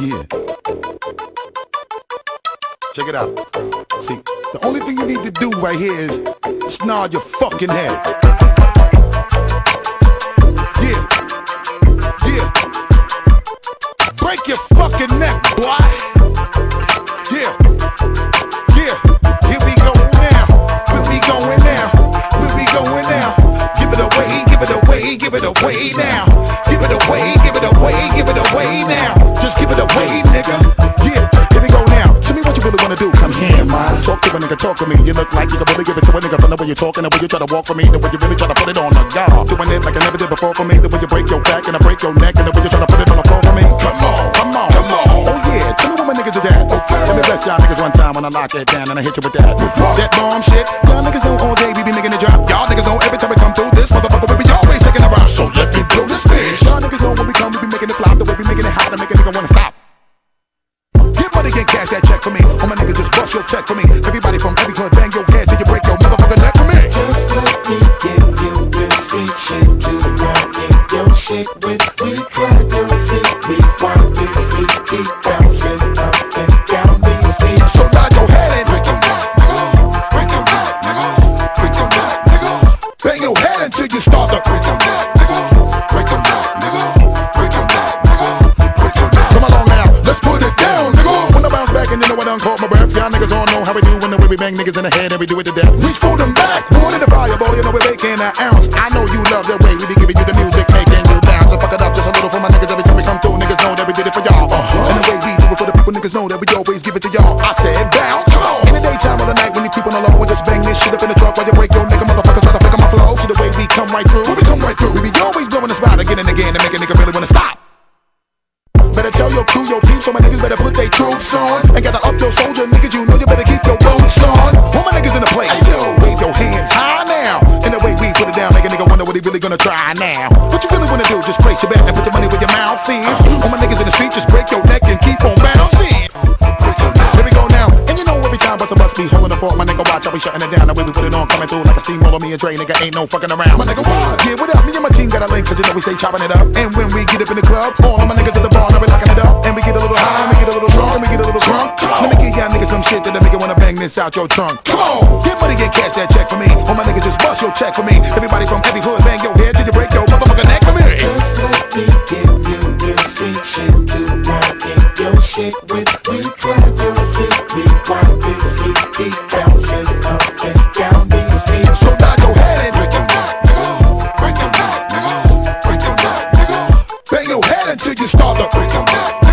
Yeah. Check it out. See, the only thing you need to do right here is nod your fucking head. Yeah. Yeah. Break your fucking neck, boy. Yeah. Yeah. Here we go now. Where we going now? Where we going now? Give it away, give it away, give it away now. Give it away, talk to me. You look like you can really give it to a nigga from the way you're talking, the way you try to walk for me, the way you really try to put it on the guard. Doing it like I never did before for me, the way you break your back and I break your neck, and the way you try to put it on the floor for me. Come on, come on, come on. Oh yeah, tell me what my niggas is at. Okay. Let me bless y'all niggas one time when I lock it down and I hit you with that. That bomb shit. Y'all niggas know all day we be making it drop. Y'all niggas know every time we come through this motherfucker we be always taking a rock. So let me blow this bitch. Y'all niggas know when we come we be making it flop. The way we making it hot to make a nigga wanna stop cash that check for me. All my niggas just bust your check for me. Everybody from every hood, bang your head till you break your motherfucking neck for me. Just let me give you real street shit to rock it. Your shit with we clap you'll see we want this 80,000. Y'all niggas all know how we do when the way we bang niggas in the head and we do it to death. Reach for them back, one in the fire, boy, you know we're making an ounce. I know you love the way we be giving you the music, making you down. So fuck it up just a little for my niggas every time we come through. Niggas know that we did it for y'all. Uh-huh. And the way we do it for the people, niggas know that we always give it to y'all. I said bounce, come on. In the daytime or the night when you keep on the low, we just bang this shit up in the truck while you break your nigga motherfuckers try to figure my flow. See the way we come right through, when we come right through, we be always blowing the spot again and again to make a nigga really wanna stop. So my niggas better put their troops on. And gather up your soldier niggas, you know you better keep your boots on. All my niggas in the place, yo, wave your hands high now. And the way we put it down, make a nigga wonder what he really gonna try now. What you really wanna do? Just place your bet and put your money where your mouth is. All my niggas in the street, just break your neck and keep on bouncing. Here we go now, and you know every time Bus-A-Bus be holding the fort, my nigga watch, I be shutting it down. The way we put it on, coming through like a steamroller. Me and Dre, nigga, ain't no fucking around. My nigga, what? Yeah, what up? Me and my team got a link, cause you know we stay chopping it up. And when we get up in the club, all of my niggas at the bar, now we locking it up. And we get a little shit that'll make you wanna bang this out your trunk. Come on, get money, get cash that check for me. All my niggas just bust your check for me. Everybody from every hood, bang your head till you break your motherfucking neck for me. Just let me give you real street shit to rock in your shit with. We clad your seat, we want this heat keep bouncing up and down these streets. So nod your head and Break your back, nigga. Break your back, nigga. Break your back, nigga. bang your head until you start to Break your back.